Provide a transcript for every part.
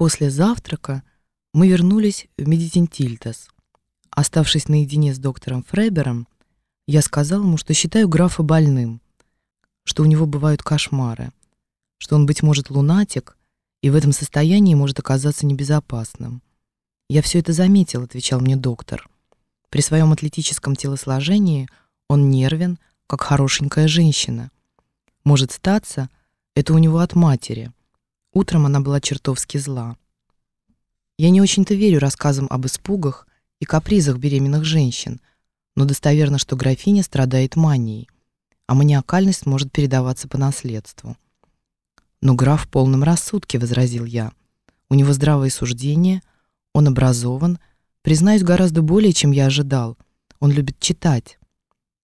После завтрака мы вернулись в Медитентильтас. Оставшись наедине с доктором Фребером, я сказал ему, что считаю графа больным, что у него бывают кошмары, что он, быть может, лунатик, и в этом состоянии может оказаться небезопасным. «Я все это заметил», — отвечал мне доктор. «При своем атлетическом телосложении он нервен, как хорошенькая женщина. Может статься, это у него от матери. Утром она была чертовски зла. Я не очень-то верю рассказам об испугах и капризах беременных женщин, но достоверно, что графиня страдает манией, а маниакальность может передаваться по наследству. «Но граф в полном рассудке», — возразил я. «У него здравые суждения, он образован, признаюсь, гораздо более, чем я ожидал. Он любит читать».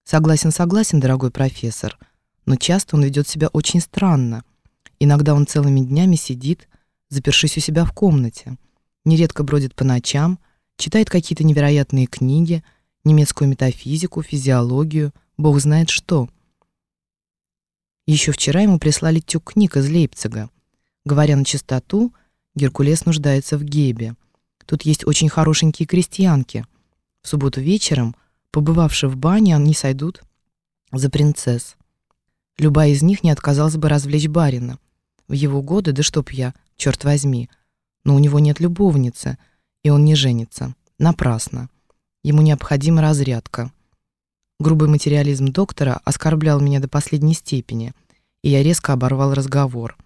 «Согласен, согласен, дорогой профессор, но часто он ведет себя очень странно. Иногда он целыми днями сидит, запершись у себя в комнате, нередко бродит по ночам, читает какие-то невероятные книги, немецкую метафизику, физиологию, бог знает что. Еще вчера ему прислали тюк книг из Лейпцига. Говоря на чистоту, Геркулес нуждается в Гебе. Тут есть очень хорошенькие крестьянки. В субботу вечером, побывавши в бане, они сойдут за принцесс. Любая из них не отказалась бы развлечь барина. В его годы, да чтоб я, черт возьми. Но у него нет любовницы, и он не женится. Напрасно. Ему необходима разрядка. Грубый материализм доктора оскорблял меня до последней степени, и я резко оборвал разговор,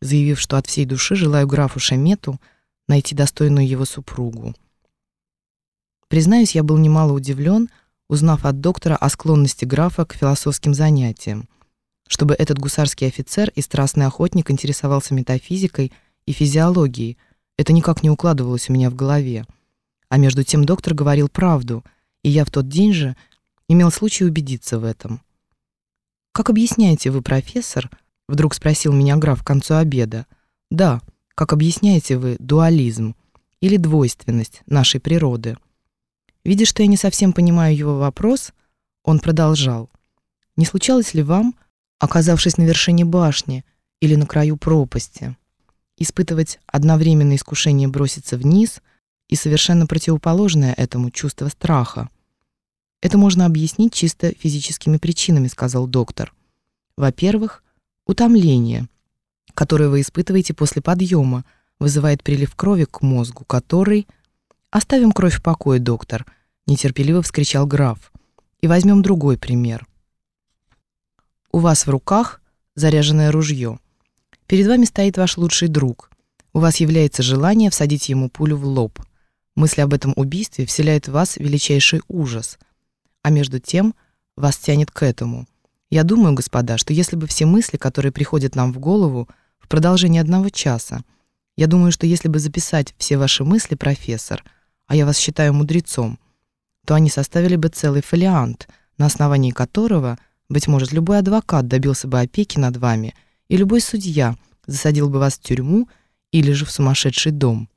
заявив, что от всей души желаю графу Шемету найти достойную его супругу. Признаюсь, я был немало удивлен, узнав от доктора о склонности графа к философским занятиям. Чтобы этот гусарский офицер и страстный охотник интересовался метафизикой и физиологией, это никак не укладывалось у меня в голове. А между тем доктор говорил правду, и я в тот день же имел случай убедиться в этом. «Как объясняете вы, профессор?» — вдруг спросил меня граф к концу обеда. «Да, как объясняете вы дуализм или двойственность нашей природы?» Видя, что я не совсем понимаю его вопрос, он продолжал. «Не случалось ли вам, оказавшись на вершине башни или на краю пропасти, испытывать одновременно искушение броситься вниз и совершенно противоположное этому чувство страха?» Это можно объяснить чисто физическими причинами, сказал доктор. Во-первых, утомление, которое вы испытываете после подъема, вызывает прилив крови к мозгу, который... Оставим кровь в покое, доктор, нетерпеливо вскричал граф. И возьмем другой пример. У вас в руках заряженное ружье. Перед вами стоит ваш лучший друг. У вас является желание всадить ему пулю в лоб. Мысль об этом убийстве вселяет в вас величайший ужас – а между тем вас тянет к этому. Я думаю, господа, что если бы все мысли, которые приходят нам в голову в продолжении одного часа, я думаю, что если бы записать все ваши мысли, профессор, а я вас считаю мудрецом, то они составили бы целый фолиант, на основании которого, быть может, любой адвокат добился бы опеки над вами, и любой судья засадил бы вас в тюрьму или же в сумасшедший дом.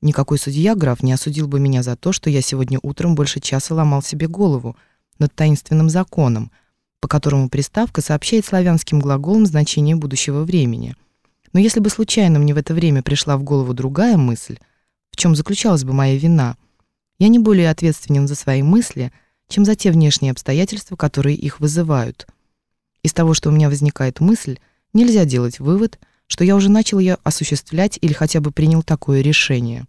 Никакой судья, граф, не осудил бы меня за то, что я сегодня утром больше часа ломал себе голову над таинственным законом, по которому приставка сообщает славянским глаголам значение будущего времени. Но если бы случайно мне в это время пришла в голову другая мысль, в чем заключалась бы моя вина, я не более ответственен за свои мысли, чем за те внешние обстоятельства, которые их вызывают. Из того, что у меня возникает мысль, нельзя делать вывод, что я уже начал ее осуществлять или хотя бы принял такое решение.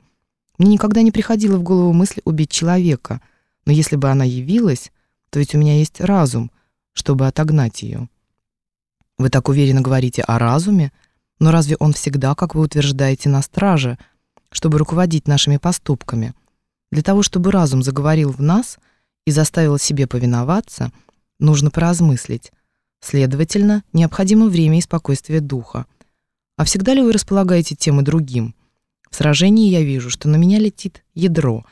Мне никогда не приходило в голову мысль убить человека, но если бы она явилась, то ведь у меня есть разум, чтобы отогнать ее. Вы так уверенно говорите о разуме, но разве он всегда, как вы утверждаете, на страже, чтобы руководить нашими поступками? Для того, чтобы разум заговорил в нас и заставил себе повиноваться, нужно поразмыслить. Следовательно, необходимо время и спокойствие духа. А всегда ли вы располагаете тем и другим? В сражении я вижу, что на меня летит ядро.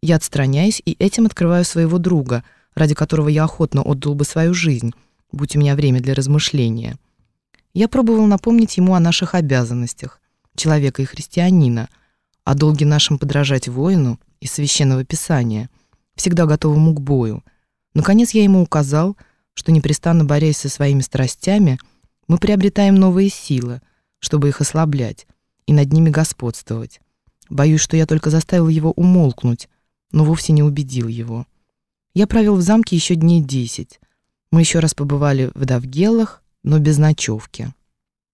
Я отстраняюсь и этим открываю своего друга, ради которого я охотно отдал бы свою жизнь, будь у меня время для размышления. Я пробовал напомнить ему о наших обязанностях, человека и христианина, о долге нашем подражать воину из священного писания, всегда готовому к бою. Наконец я ему указал, что непрестанно борясь со своими страстями, мы приобретаем новые силы — чтобы их ослаблять, и над ними господствовать. Боюсь, что я только заставил его умолкнуть, но вовсе не убедил его. Я провел в замке еще дней десять. Мы еще раз побывали в Давгелах, но без ночевки.